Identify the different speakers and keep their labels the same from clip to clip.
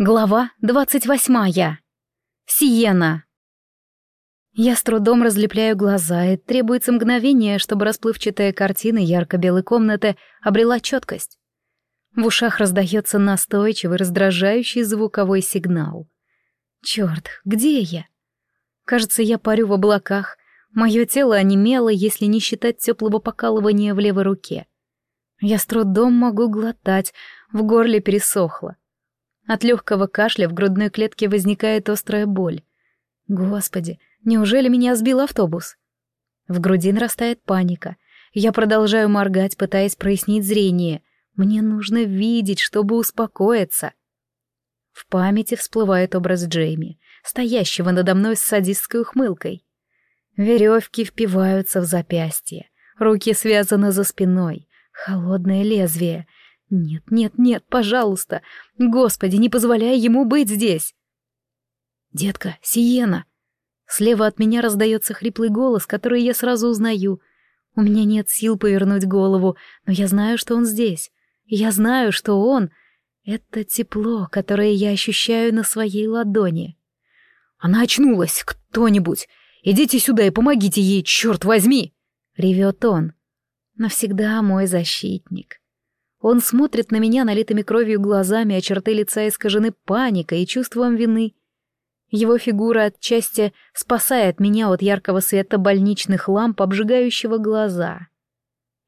Speaker 1: Глава двадцать восьмая. Сиена. Я с трудом разлепляю глаза, и требуется мгновение, чтобы расплывчатая картина ярко-белой комнаты обрела четкость. В ушах раздается настойчивый, раздражающий звуковой сигнал. Черт, где я? Кажется, я парю в облаках. Мое тело онемело, если не считать теплого покалывания в левой руке. Я с трудом могу глотать, в горле пересохло. От легкого кашля в грудной клетке возникает острая боль. Господи, неужели меня сбил автобус? В груди нарастает паника. Я продолжаю моргать, пытаясь прояснить зрение. Мне нужно видеть, чтобы успокоиться. В памяти всплывает образ Джейми, стоящего надо мной с садистской ухмылкой. Веревки впиваются в запястье, руки связаны за спиной, холодное лезвие. Нет, нет, нет, пожалуйста, Господи, не позволяй ему быть здесь. Детка, Сиена. Слева от меня раздается хриплый голос, который я сразу узнаю. У меня нет сил повернуть голову, но я знаю, что он здесь. Я знаю, что он — это тепло, которое я ощущаю на своей ладони. Она очнулась, кто-нибудь. Идите сюда и помогите ей, черт возьми! Ревет он. Навсегда мой защитник. Он смотрит на меня налитыми кровью глазами, а черты лица искажены паникой и чувством вины. Его фигура отчасти спасает меня от яркого света больничных ламп, обжигающего глаза.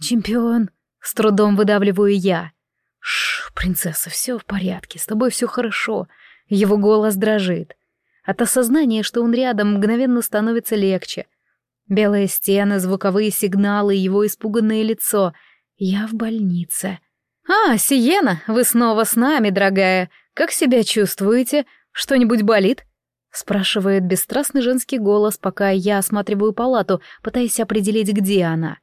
Speaker 1: «Чемпион!» С трудом выдавливаю я. Шш, принцесса, все в порядке, с тобой все хорошо. Его голос дрожит. От осознания, что он рядом, мгновенно становится легче. Белые стены, звуковые сигналы, его испуганное лицо. Я в больнице. «А, Сиена, вы снова с нами, дорогая. Как себя чувствуете? Что-нибудь болит?» Спрашивает бесстрастный женский голос, пока я осматриваю палату, пытаясь определить, где она.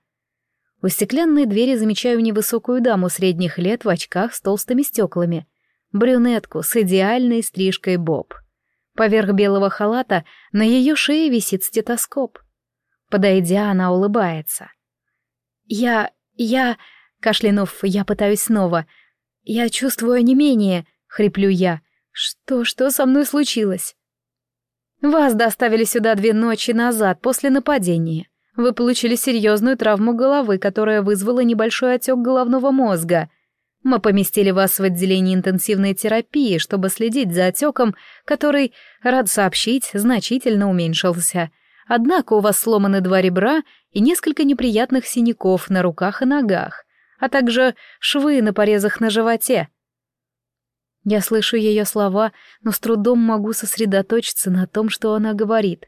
Speaker 1: У стеклянной двери замечаю невысокую даму средних лет в очках с толстыми стеклами. Брюнетку с идеальной стрижкой боб. Поверх белого халата на ее шее висит стетоскоп. Подойдя, она улыбается. «Я... я...» Кашлянув, я пытаюсь снова. «Я чувствую не менее, хриплю я. «Что, что со мной случилось?» «Вас доставили сюда две ночи назад, после нападения. Вы получили серьезную травму головы, которая вызвала небольшой отек головного мозга. Мы поместили вас в отделение интенсивной терапии, чтобы следить за отеком, который, рад сообщить, значительно уменьшился. Однако у вас сломаны два ребра и несколько неприятных синяков на руках и ногах, а также швы на порезах на животе. Я слышу ее слова, но с трудом могу сосредоточиться на том, что она говорит.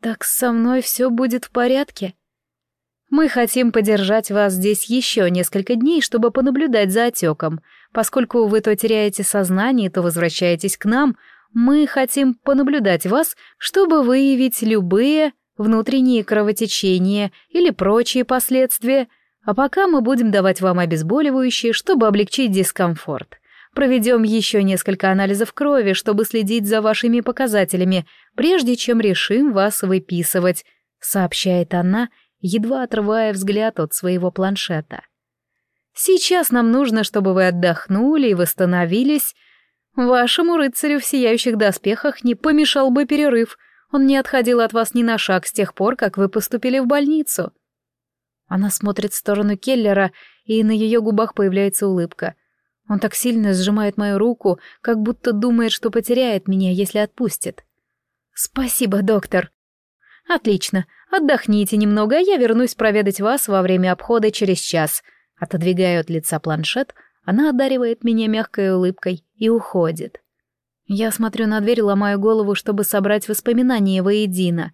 Speaker 1: «Так со мной все будет в порядке?» «Мы хотим подержать вас здесь еще несколько дней, чтобы понаблюдать за отеком. Поскольку вы то теряете сознание, то возвращаетесь к нам, мы хотим понаблюдать вас, чтобы выявить любые внутренние кровотечения или прочие последствия, а пока мы будем давать вам обезболивающие, чтобы облегчить дискомфорт. Проведем еще несколько анализов крови, чтобы следить за вашими показателями, прежде чем решим вас выписывать», — сообщает она, едва отрывая взгляд от своего планшета. «Сейчас нам нужно, чтобы вы отдохнули и восстановились. Вашему рыцарю в сияющих доспехах не помешал бы перерыв. Он не отходил от вас ни на шаг с тех пор, как вы поступили в больницу». Она смотрит в сторону Келлера, и на ее губах появляется улыбка — он так сильно сжимает мою руку, как будто думает, что потеряет меня, если отпустит. «Спасибо, доктор». «Отлично. Отдохните немного, а я вернусь проведать вас во время обхода через час». Отодвигаю от лица планшет, она одаривает меня мягкой улыбкой и уходит. Я смотрю на дверь, ломаю голову, чтобы собрать воспоминания воедино.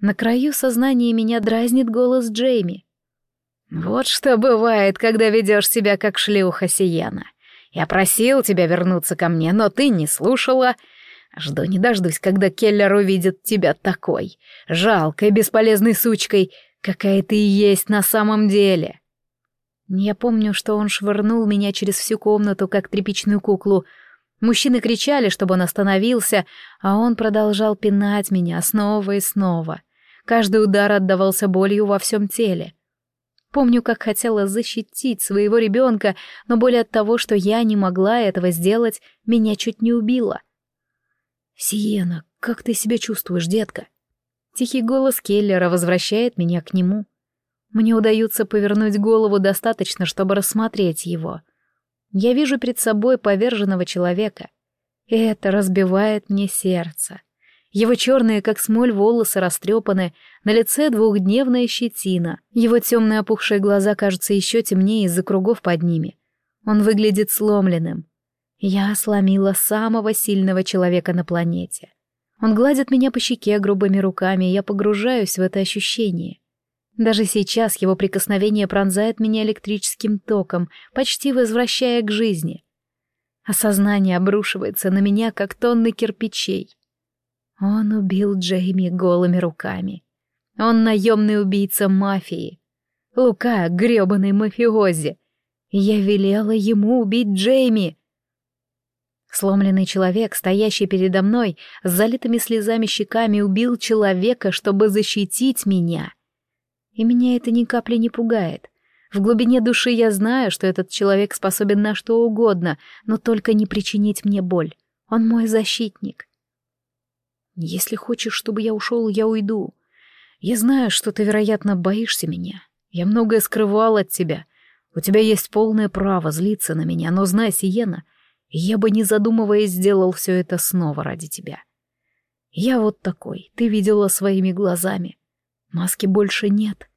Speaker 1: На краю сознания меня дразнит голос Джейми. «Вот что бывает, когда ведешь себя как шлюха Сиена. Я просил тебя вернуться ко мне, но ты не слушала. Жду не дождусь, когда Келлер увидит тебя такой, жалкой, бесполезной сучкой, какая ты и есть на самом деле». Я помню, что он швырнул меня через всю комнату, как тряпичную куклу. Мужчины кричали, чтобы он остановился, а он продолжал пинать меня снова и снова. Каждый удар отдавался болью во всем теле. Помню, как хотела защитить своего ребенка, но боль от того, что я не могла этого сделать, меня чуть не убила. «Сиена, как ты себя чувствуешь, детка?» Тихий голос Келлера возвращает меня к нему. Мне удается повернуть голову достаточно, чтобы рассмотреть его. Я вижу перед собой поверженного человека. И это разбивает мне сердце. Его черные, как смоль, волосы растрепаны, на лице двухдневная щетина. Его темные опухшие глаза кажутся еще темнее из-за кругов под ними. Он выглядит сломленным. Я сломила самого сильного человека на планете. Он гладит меня по щеке грубыми руками, и я погружаюсь в это ощущение. Даже сейчас его прикосновение пронзает меня электрическим током, почти возвращая к жизни. Осознание обрушивается на меня, как тонны кирпичей. Он убил Джейми голыми руками. Он наемный убийца мафии. Лука — грёбаный мафиози. Я велела ему убить Джейми. Сломленный человек, стоящий передо мной, с залитыми слезами щеками, убил человека, чтобы защитить меня. И меня это ни капли не пугает. В глубине души я знаю, что этот человек способен на что угодно, но только не причинить мне боль. Он мой защитник. Если хочешь, чтобы я ушел, я уйду. Я знаю, что ты, вероятно, боишься меня. Я многое скрывал от тебя. У тебя есть полное право злиться на меня, но знай, Сиена, я бы, не задумываясь, сделал все это снова ради тебя. Я вот такой, ты видела своими глазами. Маски больше нет.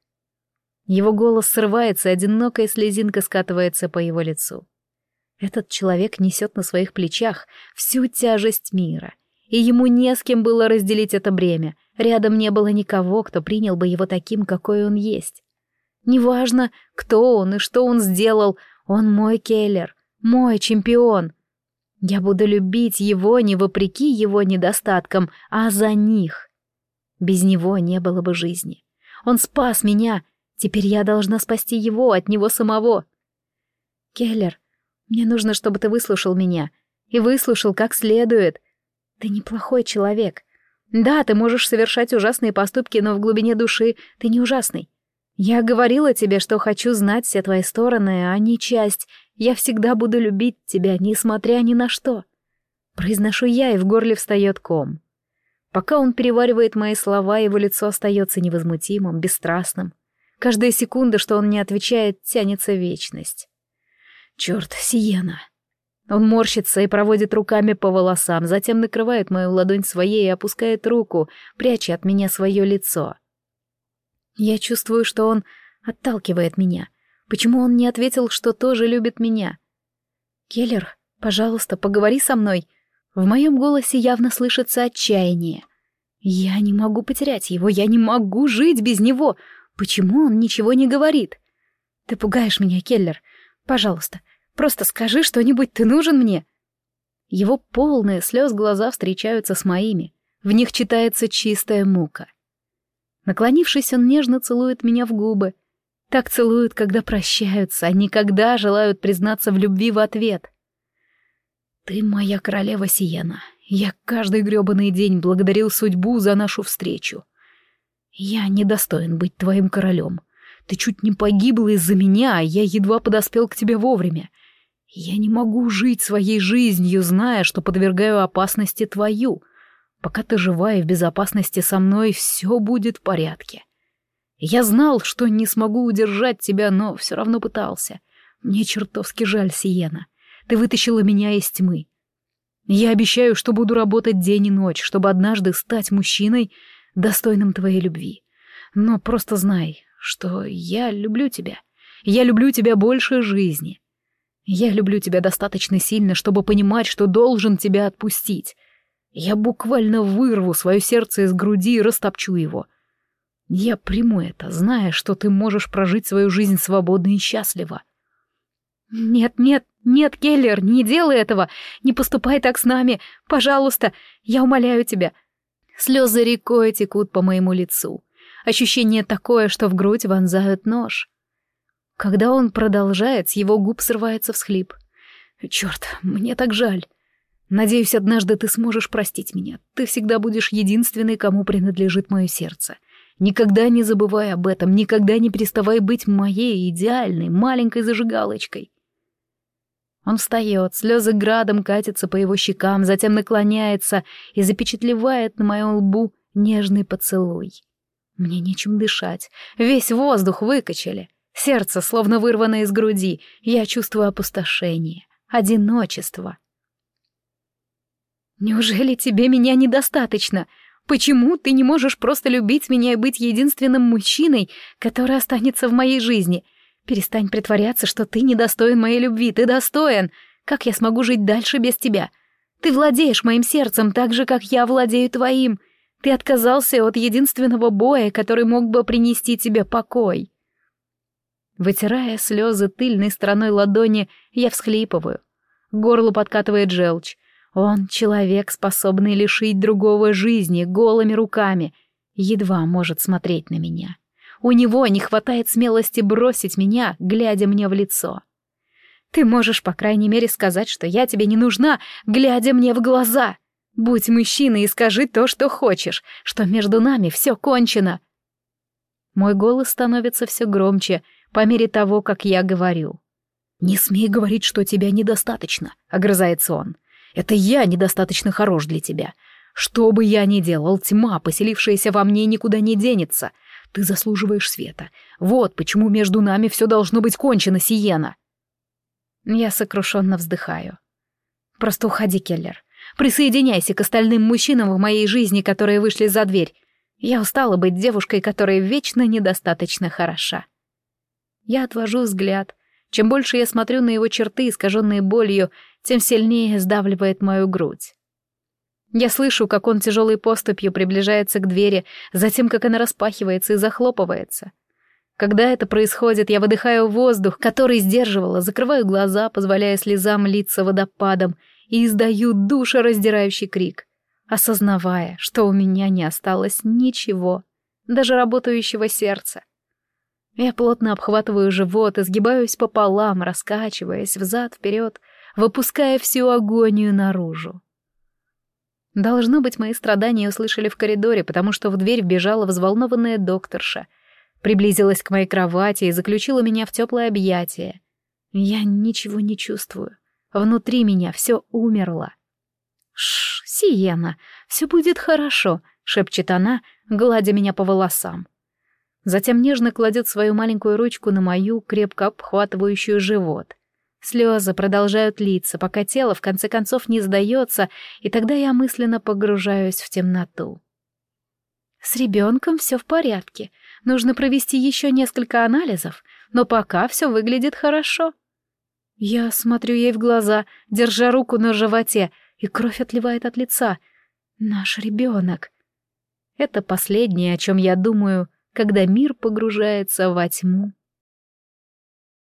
Speaker 1: Его голос срывается, одинокая слезинка скатывается по его лицу. Этот человек несет на своих плечах всю тяжесть мира и ему не с кем было разделить это бремя. Рядом не было никого, кто принял бы его таким, какой он есть. Неважно, кто он и что он сделал, он мой Келлер, мой чемпион. Я буду любить его не вопреки его недостаткам, а за них. Без него не было бы жизни. Он спас меня, теперь я должна спасти его от него самого. Келлер, мне нужно, чтобы ты выслушал меня. И выслушал как следует — ты неплохой человек. Да, ты можешь совершать ужасные поступки, но в глубине души ты не ужасный. Я говорила тебе, что хочу знать все твои стороны, а не часть. Я всегда буду любить тебя, несмотря ни на что. Произношу я, и в горле встает ком. Пока он переваривает мои слова, его лицо остается невозмутимым, бесстрастным. Каждая секунда, что он не отвечает, тянется вечность. Черт, Сиена. Он морщится и проводит руками по волосам, затем накрывает мою ладонь своей и опускает руку, пряча от меня свое лицо. Я чувствую, что он отталкивает меня. Почему он не ответил, что тоже любит меня? «Келлер, пожалуйста, поговори со мной». В моем голосе явно слышится отчаяние. Я не могу потерять его, я не могу жить без него. Почему он ничего не говорит? Ты пугаешь меня, Келлер. Пожалуйста, Просто скажи что-нибудь, ты нужен мне». Его полные слез глаза встречаются с моими. В них читается чистая мука. Наклонившись, он нежно целует меня в губы. Так целуют, когда прощаются, а никогда желают признаться в любви в ответ. «Ты моя королева Сиена. Я каждый грёбаный день благодарил судьбу за нашу встречу. Я недостоин быть твоим королем. Ты чуть не погибла из-за меня, а я едва подоспел к тебе вовремя. Я не могу жить своей жизнью, зная, что подвергаю опасности твою. Пока ты жива и в безопасности со мной, все будет в порядке. Я знал, что не смогу удержать тебя, но все равно пытался. Мне чертовски жаль, Сиена. Ты вытащила меня из тьмы. Я обещаю, что буду работать день и ночь, чтобы однажды стать мужчиной, достойным твоей любви. Но просто знай, что я люблю тебя. Я люблю тебя больше жизни. Я люблю тебя достаточно сильно, чтобы понимать, что должен тебя отпустить. Я буквально вырву свое сердце из груди и растопчу его. Я приму это, зная, что ты можешь прожить свою жизнь свободно и счастливо. Нет, нет, нет, Келлер, не делай этого, не поступай так с нами, пожалуйста, я умоляю тебя. Слезы рекой текут по моему лицу. Ощущение такое, что в грудь вонзают нож. Когда он продолжает, с его губ срывается всхлип. «Черт, мне так жаль. Надеюсь, однажды ты сможешь простить меня. Ты всегда будешь единственной, кому принадлежит мое сердце. Никогда не забывай об этом, никогда не переставай быть моей идеальной маленькой зажигалочкой. Он встает, слезы градом катятся по его щекам, затем наклоняется и запечатлевает на моем лбу нежный поцелуй. Мне нечем дышать, весь воздух выкачали. Сердце словно вырвано из груди, я чувствую опустошение, одиночество. «Неужели тебе меня недостаточно? Почему ты не можешь просто любить меня и быть единственным мужчиной, который останется в моей жизни? Перестань притворяться, что ты недостоин моей любви, ты достоин. Как я смогу жить дальше без тебя? Ты владеешь моим сердцем так же, как я владею твоим. Ты отказался от единственного боя, который мог бы принести тебе покой. Вытирая слезы тыльной стороной ладони, я всхлипываю. Горло подкатывает желчь. Он человек, способный лишить другого жизни голыми руками, едва может смотреть на меня. У него не хватает смелости бросить меня, глядя мне в лицо. Ты можешь, по крайней мере, сказать, что я тебе не нужна, глядя мне в глаза. Будь мужчиной и скажи то, что хочешь, что между нами все кончено. Мой голос становится все громче по мере того, как я говорю. «Не смей говорить, что тебя недостаточно», — огрызается он. Это я недостаточно хорош для тебя. Что бы я ни делал, тьма, поселившаяся во мне, никуда не денется. Ты заслуживаешь света. Вот почему между нами все должно быть кончено, Сиена. Я сокрушенно вздыхаю. Просто уходи, Келлер. Присоединяйся к остальным мужчинам в моей жизни, которые вышли за дверь. Я устала быть девушкой, которая вечно недостаточно хороша. Я отвожу взгляд. Чем больше я смотрю на его черты, искаженные болью, тем сильнее сдавливает мою грудь. Я слышу, как он тяжелой поступью приближается к двери, затем как она распахивается и захлопывается. Когда это происходит, я выдыхаю воздух, который сдерживала, закрываю глаза, позволяя слезам литься водопадом, и издаю душераздирающий крик, осознавая, что у меня не осталось ничего, даже работающего сердца. Я плотно обхватываю живот, изгибаюсь пополам, раскачиваясь взад-вперед, выпуская всю агонию наружу. Должно быть, мои страдания услышали в коридоре, потому что в дверь вбежала взволнованная докторша, приблизилась к моей кровати и заключила меня в теплое объятие. Я ничего не чувствую. Внутри меня все умерло. «Шш, Сиена, все будет хорошо», — шепчет она, гладя меня по волосам. Затем нежно кладет свою маленькую ручку на мою, крепко обхватывающую живот. Слезы продолжают литься, пока тело в конце концов не сдается, и тогда я мысленно погружаюсь в темноту. С ребенком все в порядке. Нужно провести еще несколько анализов, но пока все выглядит хорошо. Я смотрю ей в глаза, держа руку на животе, и кровь отливает от лица. Наш ребенок. Это последнее, о чем я думаю, когда мир погружается во тьму